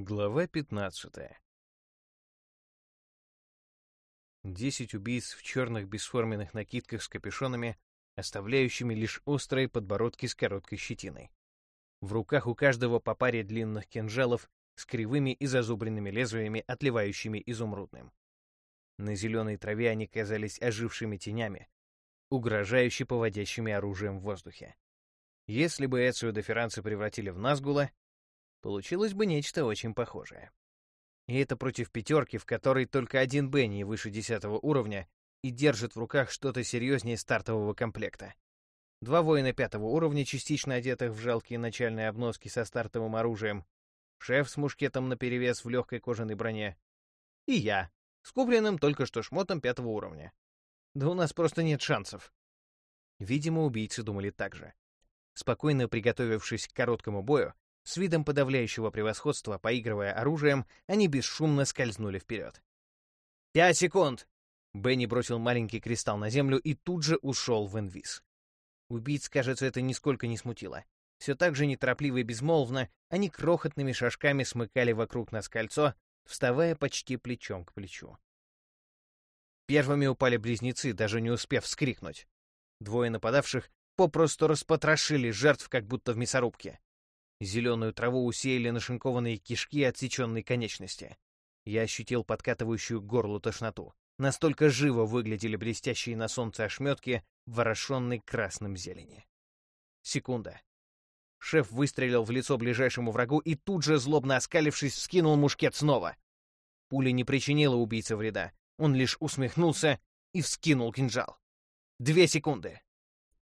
Глава 15 Десять убийц в черных бесформенных накидках с капюшонами, оставляющими лишь острые подбородки с короткой щетиной. В руках у каждого по паре длинных кинжалов с кривыми и зазубренными лезвиями, отливающими изумрудным. На зеленой траве они казались ожившими тенями, угрожающе поводящими оружием в воздухе. Если бы Эцио де Ферранце превратили в Назгула, Получилось бы нечто очень похожее. И это против пятерки, в которой только один Бенни выше десятого уровня и держит в руках что-то серьезнее стартового комплекта. Два воина пятого уровня, частично одетых в жалкие начальные обноски со стартовым оружием, шеф с мушкетом наперевес в легкой кожаной броне, и я, с купленным только что шмотом пятого уровня. Да у нас просто нет шансов. Видимо, убийцы думали так же. Спокойно приготовившись к короткому бою, с видом подавляющего превосходства, поигрывая оружием, они бесшумно скользнули вперед. «Пять секунд!» Бенни бросил маленький кристалл на землю и тут же ушел в инвиз. Убийц, кажется, это нисколько не смутило. Все так же неторопливо и безмолвно они крохотными шажками смыкали вокруг нас кольцо, вставая почти плечом к плечу. Первыми упали близнецы, даже не успев вскрикнуть. Двое нападавших попросту распотрошили жертв, как будто в мясорубке. Зеленую траву усеяли нашинкованные кишки отсеченной конечности. Я ощутил подкатывающую горлу тошноту. Настолько живо выглядели блестящие на солнце ошметки, ворошенной красным зелени. Секунда. Шеф выстрелил в лицо ближайшему врагу и тут же, злобно оскалившись, вскинул мушкет снова. Пуля не причинила убийце вреда. Он лишь усмехнулся и вскинул кинжал. Две секунды.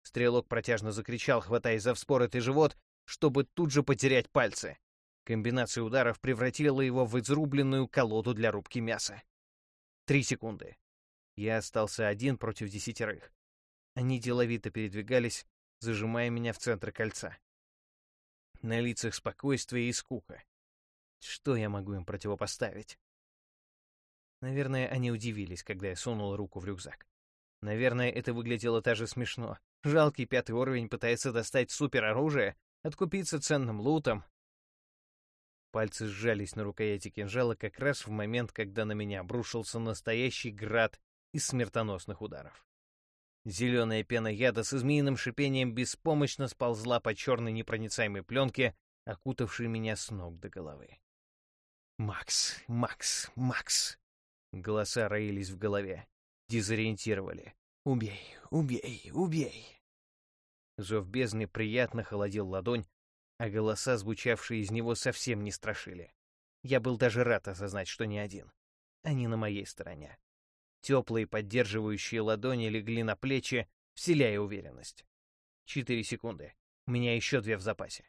Стрелок протяжно закричал, хватаясь за вспоротый живот, чтобы тут же потерять пальцы. Комбинация ударов превратила его в изрубленную колоду для рубки мяса. Три секунды. Я остался один против десятерых. Они деловито передвигались, зажимая меня в центр кольца. На лицах спокойствие и скука. Что я могу им противопоставить? Наверное, они удивились, когда я сунул руку в рюкзак. Наверное, это выглядело даже смешно. Жалкий пятый уровень пытается достать супероружие, откупиться ценным лутом. Пальцы сжались на рукояти кинжала как раз в момент, когда на меня обрушился настоящий град из смертоносных ударов. Зеленая пена яда с змеиным шипением беспомощно сползла по черной непроницаемой пленке, окутавшей меня с ног до головы. «Макс! Макс! Макс!» Голоса роились в голове, дезориентировали. «Убей! Убей! Убей!» Зов бездны приятно холодил ладонь, а голоса, звучавшие из него, совсем не страшили. Я был даже рад осознать, что не один. Они на моей стороне. Теплые поддерживающие ладони легли на плечи, вселяя уверенность. Четыре секунды. У меня еще две в запасе.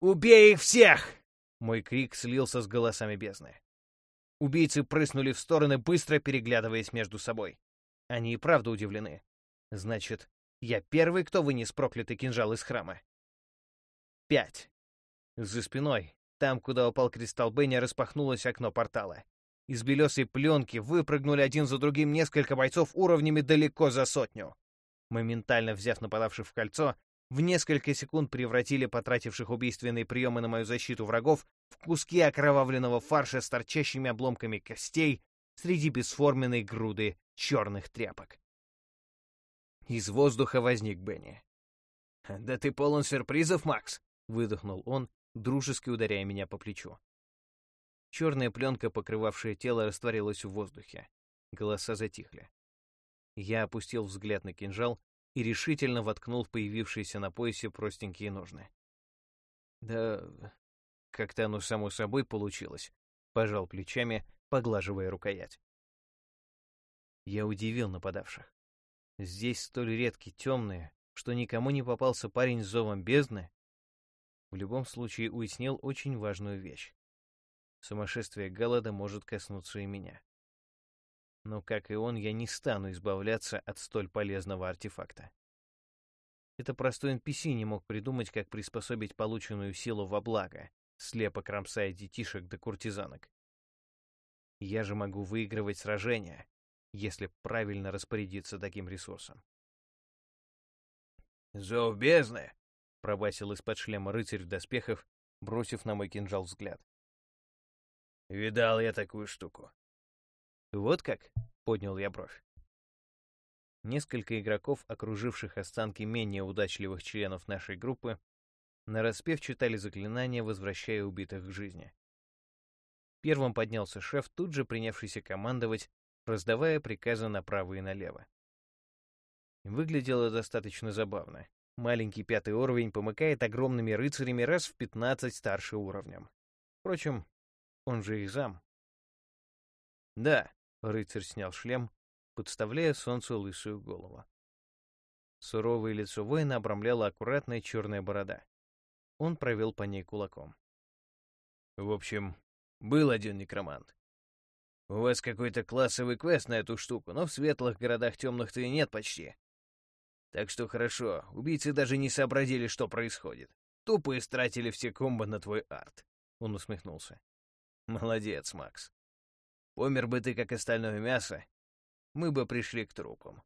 «Убей их всех!» Мой крик слился с голосами бездны. Убийцы прыснули в стороны, быстро переглядываясь между собой. Они и правда удивлены. Значит, я первый, кто вынес проклятый кинжал из храма. Пять. За спиной, там, куда упал кристалл Бенни, распахнулось окно портала. Из белесой пленки выпрыгнули один за другим несколько бойцов уровнями далеко за сотню. Моментально взяв нападавших в кольцо, в несколько секунд превратили потративших убийственные приемы на мою защиту врагов в куски окровавленного фарша с торчащими обломками костей среди бесформенной груды черных тряпок. Из воздуха возник Бенни. «Да ты полон сюрпризов, Макс!» — выдохнул он, дружески ударяя меня по плечу. Черная пленка, покрывавшая тело, растворилась в воздухе. Голоса затихли. Я опустил взгляд на кинжал и решительно воткнул в появившиеся на поясе простенькие ножны. «Да как-то оно само собой получилось», — пожал плечами, поглаживая рукоять. Я удивил нападавших. Здесь столь редки темные, что никому не попался парень с зовом бездны. В любом случае уяснил очень важную вещь. Сумасшествие голода может коснуться и меня. Но, как и он, я не стану избавляться от столь полезного артефакта. Это простой NPC не мог придумать, как приспособить полученную силу во благо, слепо кромсая детишек до да куртизанок. Я же могу выигрывать сражения, если правильно распорядиться таким ресурсом. «Зов бездны!» — пробасил из-под шлема рыцарь в доспехов, бросив на мой кинжал взгляд. Видал я такую штуку. Вот как? Поднял я бровь. Несколько игроков, окруживших останки менее удачливых членов нашей группы, нараспев читали заклинания, возвращая убитых к жизни. Первым поднялся шеф, тут же принявшийся командовать, раздавая приказы направо и налево. Выглядело достаточно забавно. Маленький пятый уровень помыкает огромными рыцарями раз в 15 старше уровнем. Впрочем, он же их зам. Да, рыцарь снял шлем, подставляя солнцу лысую голову. Суровое лицо воина обрамляла аккуратная черная борода. Он провел по ней кулаком. В общем, был один некромант. У вас какой-то классовый квест на эту штуку, но в светлых городах темных-то и нет почти. Так что хорошо, убийцы даже не сообразили, что происходит. Тупо истратили все комбо на твой арт. Он усмехнулся. Молодец, Макс. Помер бы ты, как остальное мясо, мы бы пришли к трупам.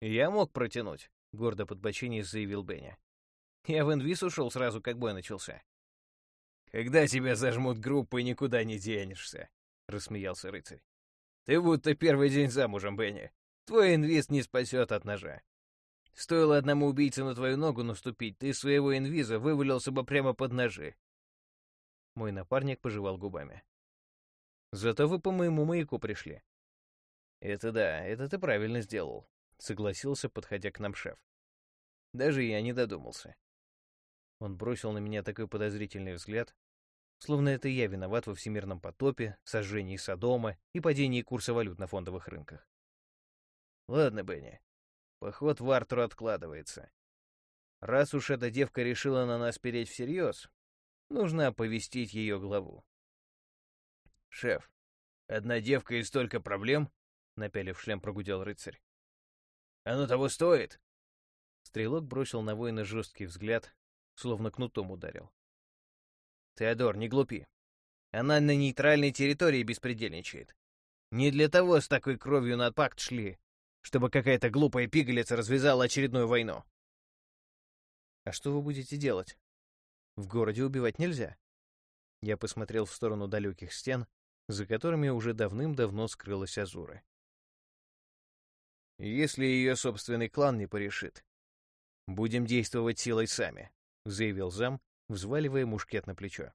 Я мог протянуть, гордо подбоченись заявил Бенни. Я в инвиз ушел сразу, как бой начался. Когда тебя зажмут группы, никуда не денешься, рассмеялся рыцарь. Ты будто первый день замужем, Бенни. Твой инвиз не спасет от ножа. Стоило одному убийце на твою ногу наступить, ты своего инвиза вывалился бы прямо под ножи. Мой напарник пожевал губами. Зато вы по моему маяку пришли. Это да, это ты правильно сделал, согласился, подходя к нам шеф. Даже я не додумался. Он бросил на меня такой подозрительный взгляд, словно это я виноват во всемирном потопе, сожжении Содома и падении курса валют на фондовых рынках. Ладно, Бенни, Поход в Артуру откладывается. Раз уж эта девка решила на нас переть всерьез, нужно оповестить ее главу. «Шеф, одна девка и столько проблем?» — напялив шлем, прогудел рыцарь. «Оно того стоит?» Стрелок бросил на воина жесткий взгляд, словно кнутом ударил. «Теодор, не глупи. Она на нейтральной территории беспредельничает. Не для того с такой кровью на пакт шли, чтобы какая-то глупая пигалица развязала очередную войну. А что вы будете делать? В городе убивать нельзя. Я посмотрел в сторону далеких стен, за которыми уже давным-давно скрылась Азура. Если ее собственный клан не порешит, будем действовать силой сами, заявил зам, взваливая мушкет на плечо.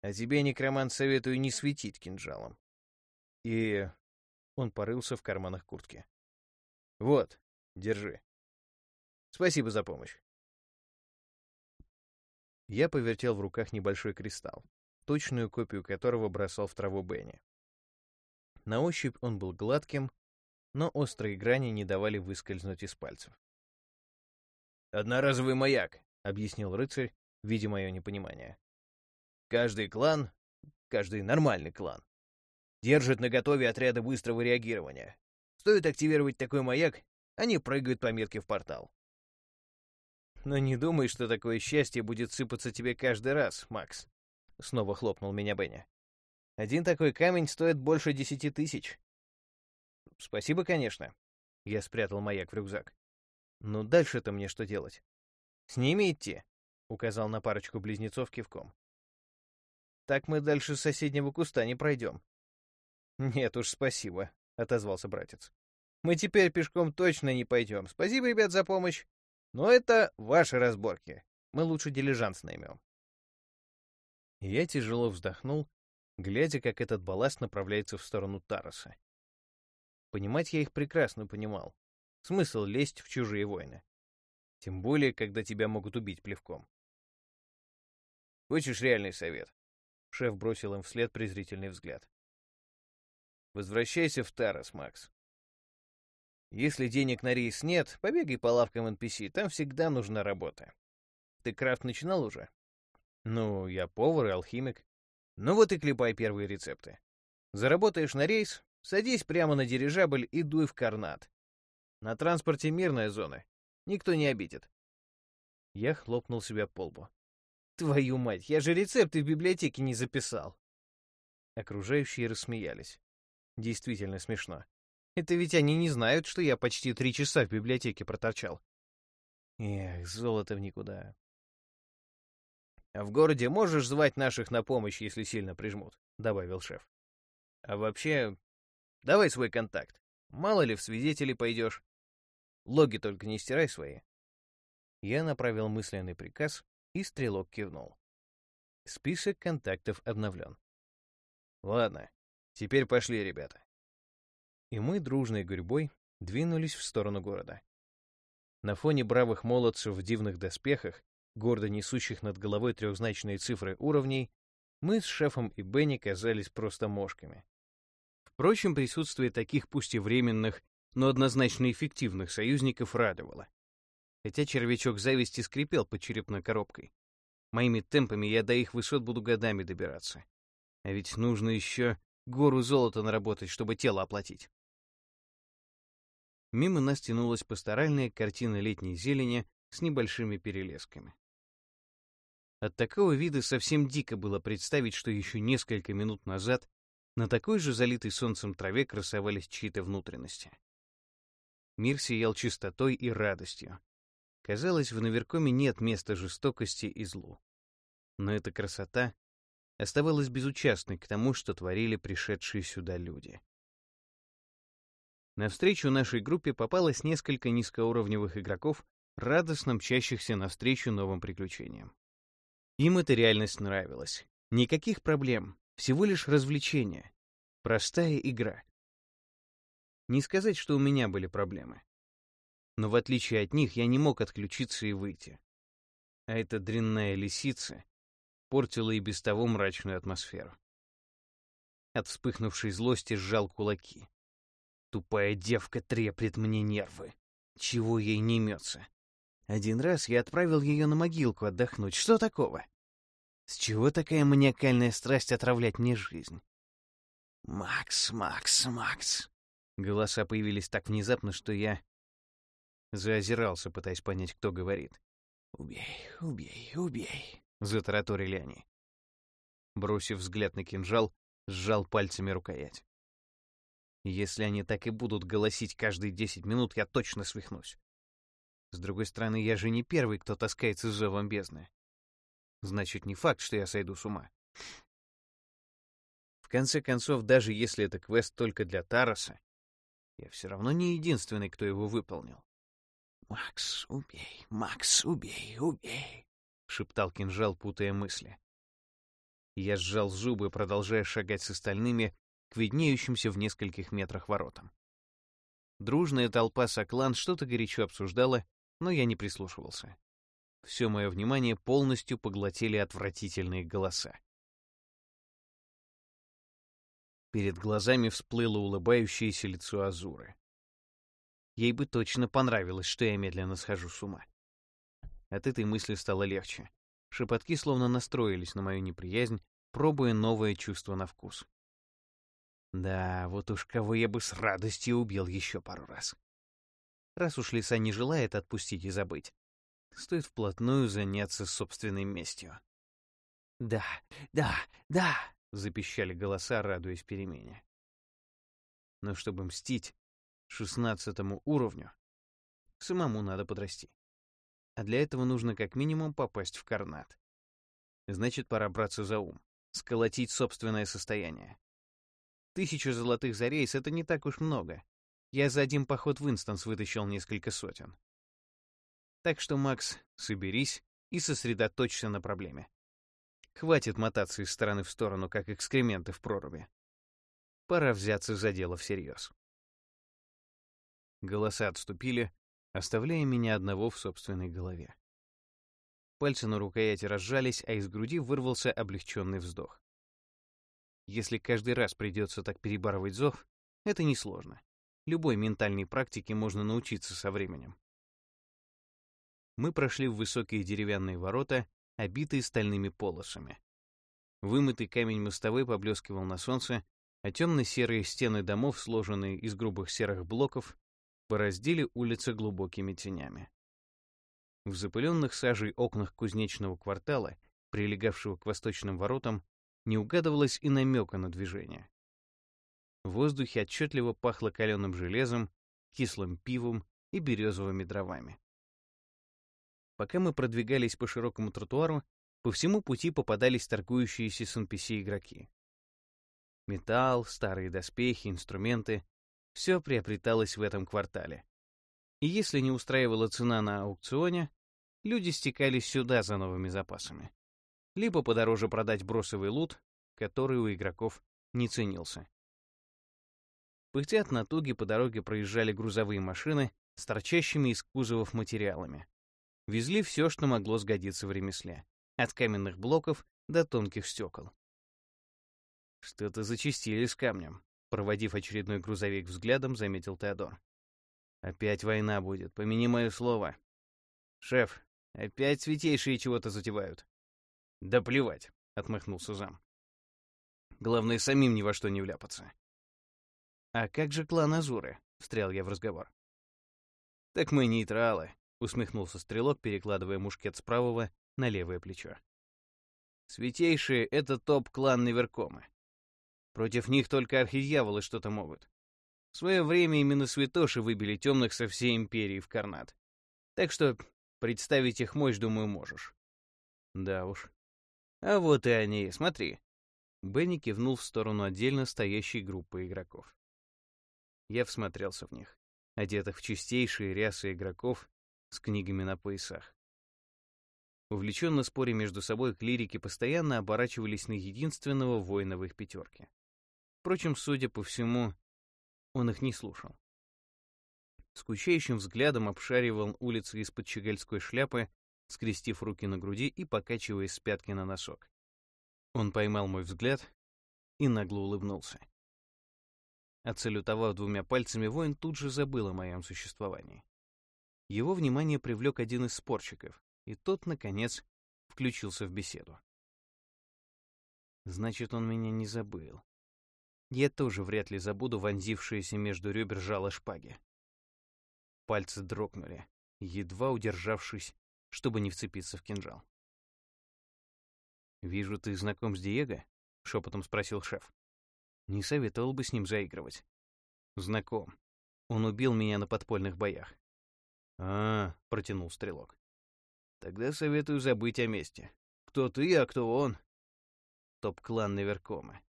А тебе, некромант, советую не светить кинжалом. И он порылся в карманах куртки. «Вот, держи. Спасибо за помощь». Я повертел в руках небольшой кристалл, точную копию которого бросал в траву Бенни. На ощупь он был гладким, но острые грани не давали выскользнуть из пальцев. «Одноразовый маяк», — объяснил рыцарь, видя мое непонимание. «Каждый клан, каждый нормальный клан, Держит наготове отряды быстрого реагирования. Стоит активировать такой маяк, они прыгают по метке в портал. Но не думай, что такое счастье будет сыпаться тебе каждый раз, Макс. Снова хлопнул меня Бенни. Один такой камень стоит больше десяти тысяч. Спасибо, конечно. Я спрятал маяк в рюкзак. Но дальше-то мне что делать? С ними идти? Указал на парочку близнецов кивком. Так мы дальше соседнего куста не пройдем. «Нет уж, спасибо», — отозвался братец. «Мы теперь пешком точно не пойдем. Спасибо, ребят, за помощь. Но это ваши разборки. Мы лучше дилижанс наймем». Я тяжело вздохнул, глядя, как этот балласт направляется в сторону Тароса. Понимать я их прекрасно понимал. Смысл лезть в чужие войны. Тем более, когда тебя могут убить плевком. «Хочешь реальный совет?» Шеф бросил им вслед презрительный взгляд. Возвращайся в Тарас, Макс. Если денег на рейс нет, побегай по лавкам NPC, там всегда нужна работа. Ты крафт начинал уже? Ну, я повар и алхимик. Ну вот и клепай первые рецепты. Заработаешь на рейс, садись прямо на дирижабль и дуй в Карнат. На транспорте мирная зона. Никто не обидит. Я хлопнул себя по лбу. Твою мать, я же рецепты в библиотеке не записал. Окружающие рассмеялись. Действительно смешно. Это ведь они не знают, что я почти три часа в библиотеке проторчал. Эх, золото в никуда. «А в городе можешь звать наших на помощь, если сильно прижмут», — добавил шеф. «А вообще, давай свой контакт. Мало ли в свидетели пойдешь. Логи только не стирай свои». Я направил мысленный приказ, и стрелок кивнул. Список контактов обновлен. «Ладно, теперь пошли, ребята». И мы дружной гурьбой двинулись в сторону города. На фоне бравых молодцев в дивных доспехах, гордо несущих над головой трехзначные цифры уровней, мы с шефом и Бенни казались просто мошками. Впрочем, присутствие таких пусть и временных, но однозначно эффективных союзников радовало. Хотя червячок зависти скрипел под черепной коробкой. Моими темпами я до их высот буду годами добираться. А ведь нужно еще гору золота наработать, чтобы тело оплатить. Мимо нас тянулась пасторальная картина летней зелени с небольшими перелесками. От такого вида совсем дико было представить, что еще несколько минут назад на такой же залитой солнцем траве красовались чьи-то внутренности. Мир сиял чистотой и радостью. Казалось, в Наверкоме нет места жестокости и злу. Но эта красота оставалась безучастной к тому, что творили пришедшие сюда люди. Навстречу нашей группе попалось несколько низкоуровневых игроков, радостно мчащихся навстречу новым приключениям. Им эта реальность нравилась. Никаких проблем, всего лишь развлечение. Простая игра. Не сказать, что у меня были проблемы. Но в отличие от них, я не мог отключиться и выйти. А эта дрянная лисица портила и без того мрачную атмосферу. От вспыхнувшей злости сжал кулаки. Тупая девка треплет мне нервы. Чего ей не имется? Один раз я отправил ее на могилку отдохнуть. Что такого? С чего такая маниакальная страсть отравлять мне жизнь? «Макс, Макс, Макс!» Голоса появились так внезапно, что я заозирался, пытаясь понять, кто говорит. «Убей, убей, убей!» — затараторили они. Бросив взгляд на кинжал, сжал пальцами рукоять. Если они так и будут голосить каждые десять минут, я точно свихнусь. С другой стороны, я же не первый, кто таскается с зовом бездны. Значит, не факт, что я сойду с ума. В конце концов, даже если это квест только для Тароса, я все равно не единственный, кто его выполнил. «Макс, убей, Макс, убей, убей!» — шептал кинжал, путая мысли. Я сжал зубы, продолжая шагать с остальными, к виднеющимся в нескольких метрах воротам. Дружная толпа Соклан что-то горячо обсуждала, но я не прислушивался. Все мое внимание полностью поглотили отвратительные голоса. Перед глазами всплыло улыбающееся лицо Азуры. Ей бы точно понравилось, что я медленно схожу с ума. От этой мысли стало легче. Шепотки словно настроились на мою неприязнь, пробуя новое чувство на вкус. Да, вот уж кого я бы с радостью убил еще пару раз. Раз уж лиса не желает отпустить и забыть, стоит вплотную заняться собственной местью. «Да, да, да!» — запищали голоса, радуясь перемене. Но чтобы мстить шестнадцатому уровню, самому надо подрасти. А для этого нужно как минимум попасть в Карнат. Значит, пора браться за ум, сколотить собственное состояние. Тысяча золотых за рейс — это не так уж много. Я за один поход в инстанс вытащил несколько сотен. Так что, Макс, соберись и сосредоточься на проблеме. Хватит мотаться из стороны в сторону, как экскременты в проруби. Пора взяться за дело всерьез. Голоса отступили, оставляя меня одного в собственной голове. Пальцы на рукояти разжались, а из груди вырвался облегченный вздох. Если каждый раз придется так перебарывать зов, это несложно. Любой ментальной практике можно научиться со временем. Мы прошли в высокие деревянные ворота, обитые стальными полосами. Вымытый камень мостовой поблескивал на солнце, а темно-серые стены домов, сложенные из грубых серых блоков, пораздели улицы глубокими тенями. В запыленных сажей окнах кузнечного квартала, прилегавшего к восточным воротам, не угадывалось и намека на движение. В воздухе отчетливо пахло каленым железом, кислым пивом и березовыми дровами. Пока мы продвигались по широкому тротуару, По всему пути попадались торгующиеся с NPC игроки. Металл, старые доспехи, инструменты — все приобреталось в этом квартале. И если не устраивала цена на аукционе, люди стекались сюда за новыми запасами. Либо подороже продать бросовый лут, который у игроков не ценился. Пыхтя от натуги по дороге проезжали грузовые машины с торчащими из кузовов материалами. Везли все, что могло сгодиться в ремесле. От каменных блоков до тонких стекол. Что-то зачистили с камнем. Проводив очередной грузовик взглядом, заметил Теодор. Опять война будет, помяни мое слово. Шеф, опять святейшие чего-то затевают. Да плевать, отмахнулся зам. Главное, самим ни во что не вляпаться. «А как же клан Азуры?» — встрял я в разговор. «Так мы нейтралы», — усмехнулся стрелок, перекладывая мушкет с правого на левое плечо. «Святейшие — это топ-клан Неверкома. Против них только архидьяволы что-то могут. В свое время именно святоши выбили темных со всей империи в Карнат. Так что представить их мощь, думаю, можешь». «Да уж. А вот и они, смотри». Бенни кивнул в сторону отдельно стоящей группы игроков. Я всмотрелся в них, одетых в чистейшие рясы игроков с книгами на поясах. Увлеченно споря между собой, клирики постоянно оборачивались на единственного воина в их пятерке. Впрочем, судя по всему, он их не слушал. Скучающим взглядом обшаривал улицы из-под щегольской шляпы, скрестив руки на груди и покачиваясь с пятки на носок. Он поймал мой взгляд и нагло улыбнулся. Отсалютовав двумя пальцами, воин тут же забыл о моем существовании. Его внимание привлек один из спорщиков, и тот, наконец, включился в беседу. Значит, он меня не забыл. Я тоже вряд ли забуду вонзившееся между ребер жало шпаги. Пальцы дрогнули, едва удержавшись, чтобы не вцепиться в кинжал. «Вижу, ты знаком с Диего?» — шепотом спросил шеф. Не советовал бы с ним заигрывать. Знаком. Он убил меня на подпольных боях. А, протянул стрелок. Тогда советую забыть о месте. Кто ты, а кто он? Топ-клан Неверкома.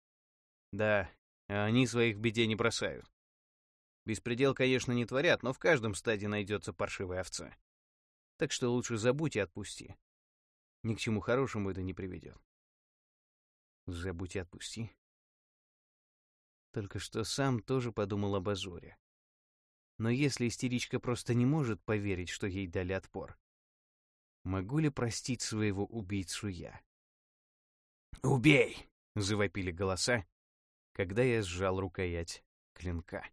Да, а они своих беде не бросают. Беспредел, конечно, не творят, но в каждом стаде найдется паршивая овца. Так что лучше забудь и отпусти. Ни к чему хорошему это не приведет. Забудь и отпусти. Только что сам тоже подумал об Азоре. Но если истеричка просто не может поверить, что ей дали отпор, могу ли простить своего убийцу я? «Убей!» — завопили голоса, когда я сжал рукоять клинка.